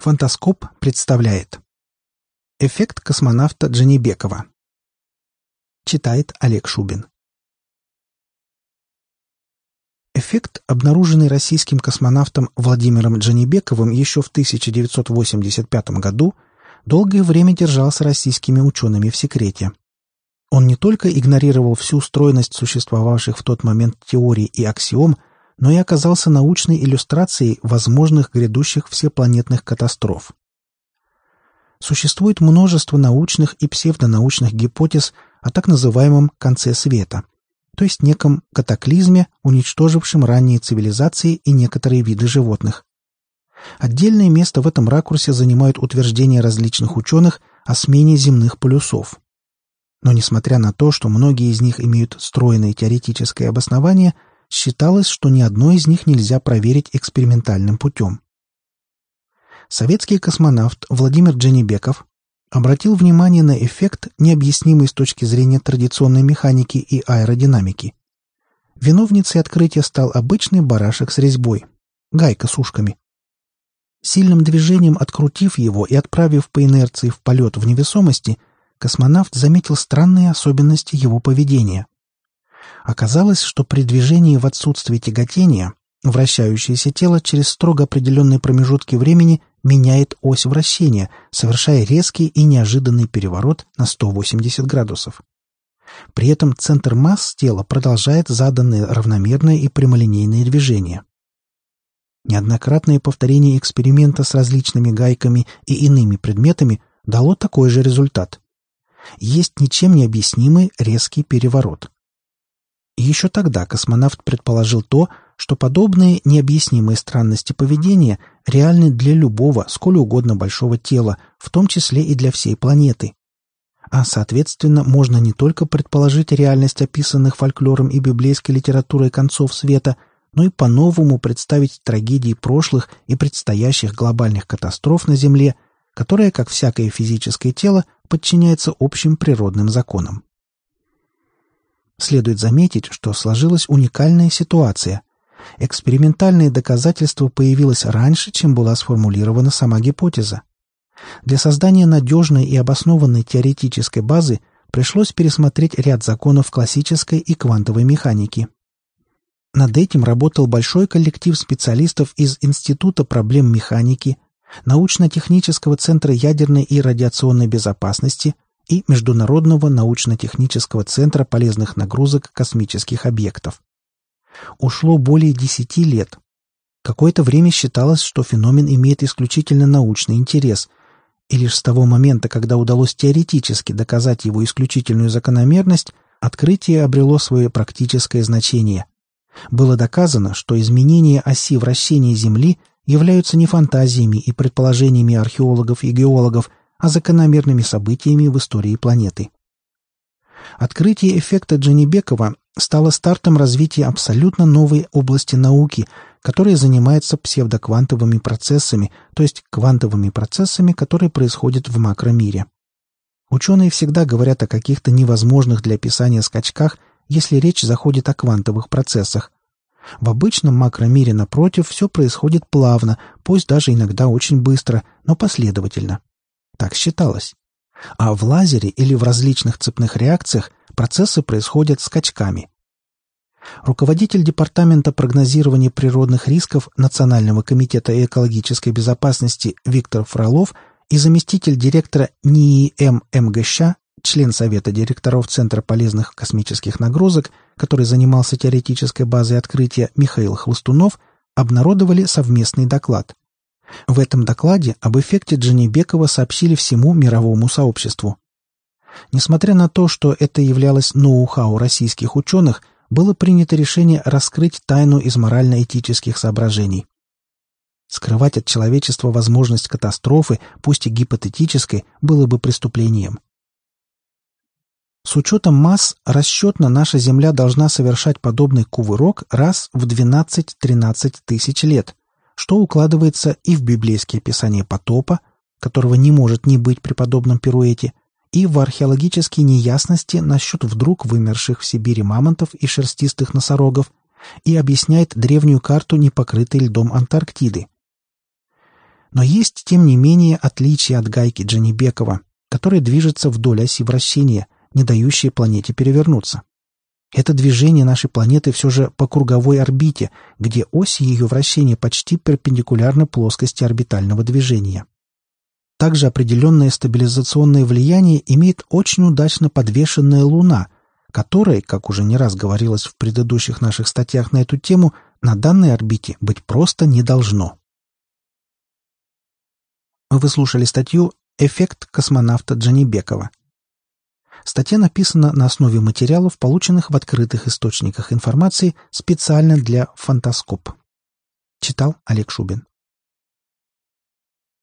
Фантаскоп представляет. Эффект космонавта Джанибекова. Читает Олег Шубин. Эффект, обнаруженный российским космонавтом Владимиром Джанибековым еще в 1985 году, долгое время держался российскими учеными в секрете. Он не только игнорировал всю стройность существовавших в тот момент теорий и аксиом, но и оказался научной иллюстрацией возможных грядущих всепланетных катастроф. Существует множество научных и псевдонаучных гипотез о так называемом «конце света», то есть неком катаклизме, уничтожившем ранние цивилизации и некоторые виды животных. Отдельное место в этом ракурсе занимают утверждения различных ученых о смене земных полюсов. Но несмотря на то, что многие из них имеют стройное теоретическое обоснование – считалось, что ни одно из них нельзя проверить экспериментальным путем. Советский космонавт Владимир Дженебеков обратил внимание на эффект, необъяснимый с точки зрения традиционной механики и аэродинамики. Виновницей открытия стал обычный барашек с резьбой, гайка с ушками. Сильным движением открутив его и отправив по инерции в полет в невесомости, космонавт заметил странные особенности его поведения – Оказалось, что при движении в отсутствие тяготения вращающееся тело через строго определенные промежутки времени меняет ось вращения, совершая резкий и неожиданный переворот на 180 градусов. При этом центр масс тела продолжает заданное равномерное и прямолинейное движение. Неоднократное повторение эксперимента с различными гайками и иными предметами дало такой же результат. Есть ничем не объяснимый резкий переворот. Еще тогда космонавт предположил то, что подобные необъяснимые странности поведения реальны для любого, сколь угодно большого тела, в том числе и для всей планеты. А, соответственно, можно не только предположить реальность описанных фольклором и библейской литературой концов света, но и по-новому представить трагедии прошлых и предстоящих глобальных катастроф на Земле, которая, как всякое физическое тело, подчиняется общим природным законам. Следует заметить, что сложилась уникальная ситуация. Экспериментальное доказательство появилось раньше, чем была сформулирована сама гипотеза. Для создания надежной и обоснованной теоретической базы пришлось пересмотреть ряд законов классической и квантовой механики. Над этим работал большой коллектив специалистов из Института проблем механики, научно-технического центра ядерной и радиационной безопасности – и Международного научно-технического центра полезных нагрузок космических объектов. Ушло более десяти лет. Какое-то время считалось, что феномен имеет исключительно научный интерес, и лишь с того момента, когда удалось теоретически доказать его исключительную закономерность, открытие обрело свое практическое значение. Было доказано, что изменения оси вращения Земли являются не фантазиями и предположениями археологов и геологов, а закономерными событиями в истории планеты. Открытие эффекта Джанибекова стало стартом развития абсолютно новой области науки, которая занимается псевдоквантовыми процессами, то есть квантовыми процессами, которые происходят в макромире. Ученые всегда говорят о каких-то невозможных для описания скачках, если речь заходит о квантовых процессах. В обычном макромире, напротив, все происходит плавно, пусть даже иногда очень быстро, но последовательно. Так считалось. А в лазере или в различных цепных реакциях процессы происходят скачками. Руководитель Департамента прогнозирования природных рисков Национального комитета экологической безопасности Виктор Фролов и заместитель директора НИИ МГЩ, член Совета директоров Центра полезных космических нагрузок, который занимался теоретической базой открытия Михаил Хвостунов, обнародовали совместный доклад – в этом докладе об эффекте Джанибекова сообщили всему мировому сообществу. Несмотря на то, что это являлось ноу-хау российских ученых, было принято решение раскрыть тайну из морально-этических соображений. Скрывать от человечества возможность катастрофы, пусть и гипотетической, было бы преступлением. С учетом масс, расчетно наша Земля должна совершать подобный кувырок раз в 12-13 тысяч лет, что укладывается и в библейские описания потопа, которого не может не быть при подобном пируэте, и в археологические неясности насчет вдруг вымерших в Сибири мамонтов и шерстистых носорогов, и объясняет древнюю карту непокрытой льдом Антарктиды. Но есть, тем не менее, отличие от гайки Джанибекова, которая движется вдоль оси вращения, не дающей планете перевернуться. Это движение нашей планеты все же по круговой орбите, где ось ее вращения почти перпендикулярна плоскости орбитального движения. Также определенное стабилизационное влияние имеет очень удачно подвешенная Луна, которой, как уже не раз говорилось в предыдущих наших статьях на эту тему, на данной орбите быть просто не должно. Вы слушали статью «Эффект космонавта Джанибекова». Статья написана на основе материалов, полученных в открытых источниках информации специально для «Фантаскоп». Читал Олег Шубин.